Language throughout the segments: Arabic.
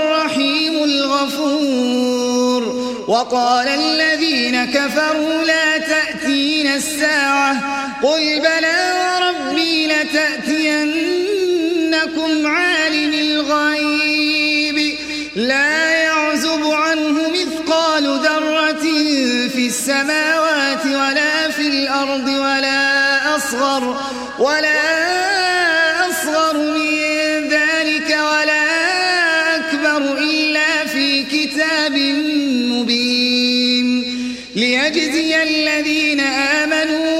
الرحيم الغفور. وقال الذين كفروا لا تأتين الساعة. قل بلى وربي لتأتينكم عالم الغيب. لا يعزب عنه مثقال ذرة في السماوات ولا في الأرض ولا أصغر ولا أصغر ليجزي الذين آمنوا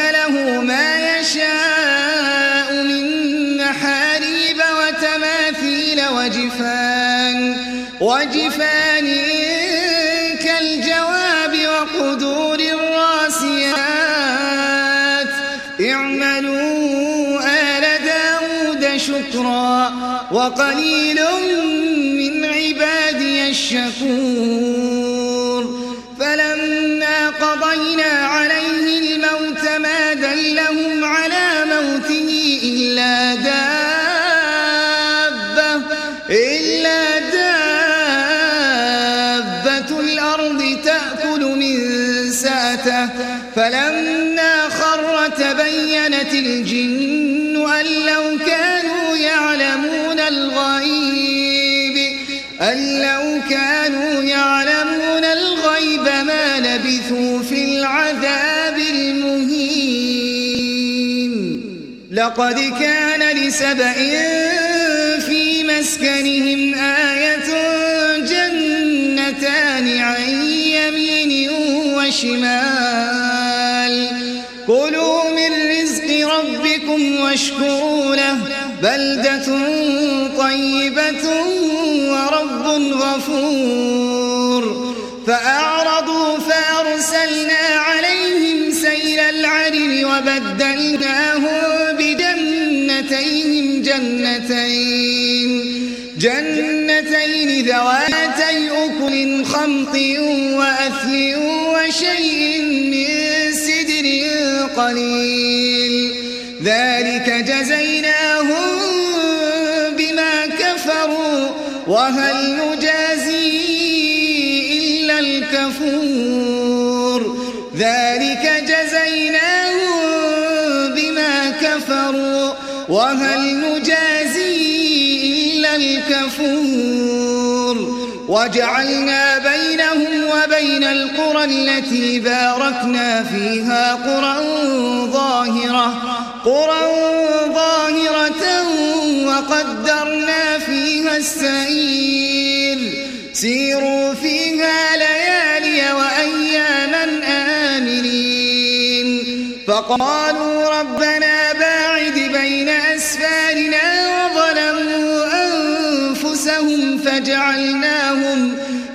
وجفان كالجواب وقدور الراسيات. اعملوا آل داود شكرا وقليل فلما خر تبينت الجن أن لو كانوا يعلمون الغيب أن لو كانوا يعلمون الغيب ما لبثوا في العذاب المهين. لقد كان لسبأ في مسكنهم آية جنتان يمين وشمال. واشكروا له بلدة طيبة ورب غفور. فأعرضوا فأرسلنا عليهم سيل العرم وبدلناهم بجنتيهم جنتين. جنتين ذواتي أكل خمط وأثل وشيء من سدر قليل. ذلك جزيناهم بما كفروا وهل نجازي إلا الكفور؟ ذلك جزيناهم بما كفروا وهل نجازي إلا الكفور؟ وجعلنا بينهم وبين القرى التي باركنا فيها قرى ظاهرة قرى ظاهرة وقدرنا فيها السير سيروا فيها ليالي وأياما آمنين. فقالوا ربنا باعد بين أسفارنا وظلموا أنفسهم فجعلناهم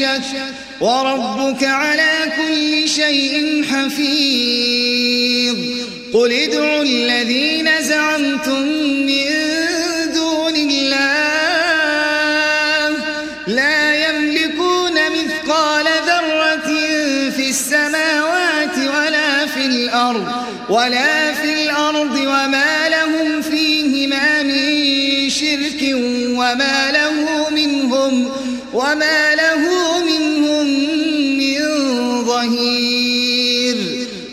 في شك وربك على كل شيء حفيظ. قل ادعوا الذين زعمتم من دون الله لا يملكون مثقال ذرة في السماوات ولا في الأرض ولا في الأرض وما لهم فيهما من شرك وما له منهم وما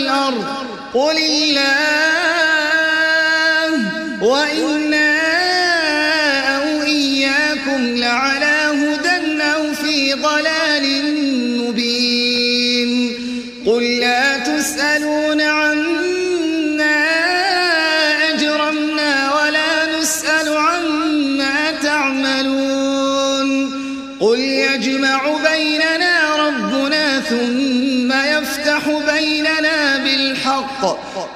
والأرض قل الله وإنا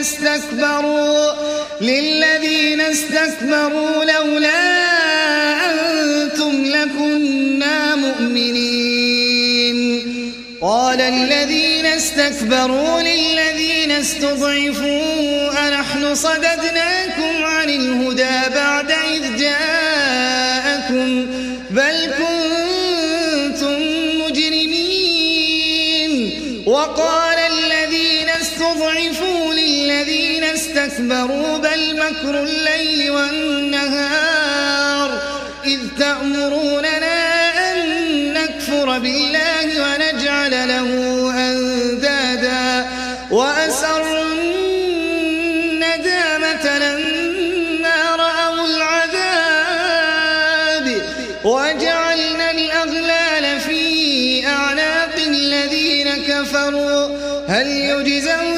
استكبروا للذين استكبروا لولا أنتم لكنا مؤمنين. قال الذين استكبروا للذين استضعفوا أنحن صددناكم عن مكر الليل والنهار إذ تأمروننا أن نكفر بالله ونجعل له أندادا وأسروا الندامة لما رأوا العذاب وجعلنا الأغلال في أعناق الذين كفروا هل يجزون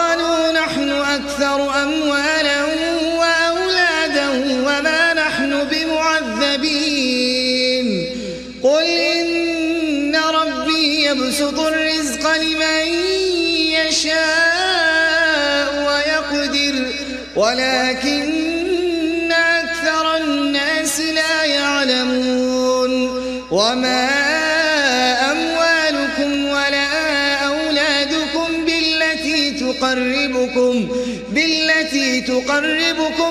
يشاء ويقدر ولكن أكثر الناس لا يعلمون. وما أموالكم ولا أولادكم بالتي تقربكم بالتي تقربكم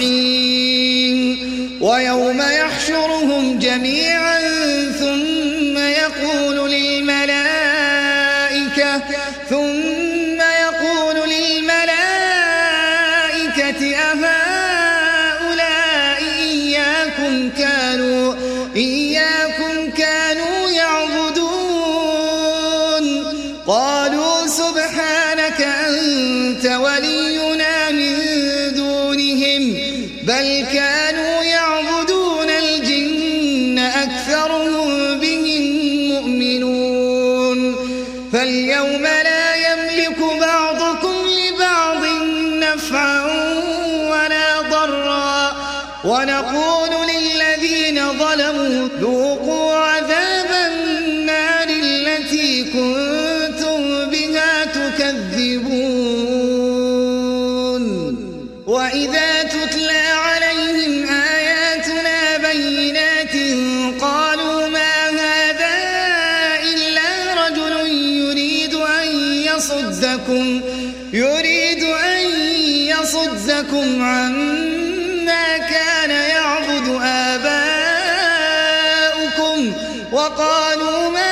الرازقين ويوم يحشرهم جميعا ثم يقول للملائكة ثم يقول للملائكة ونقول للذين ظلموا ذوقوا عذاب وقالوا ما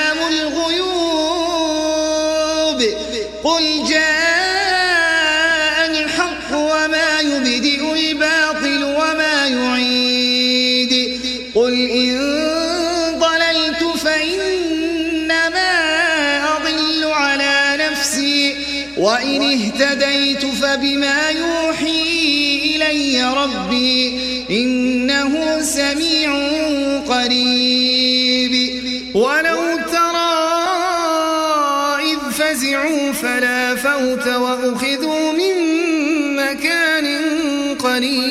فبما يوحي إلي ربي إنه سميع قريب. ولو ترى إذ فزعوا فلا فوت وأخذوا من مكان قريب.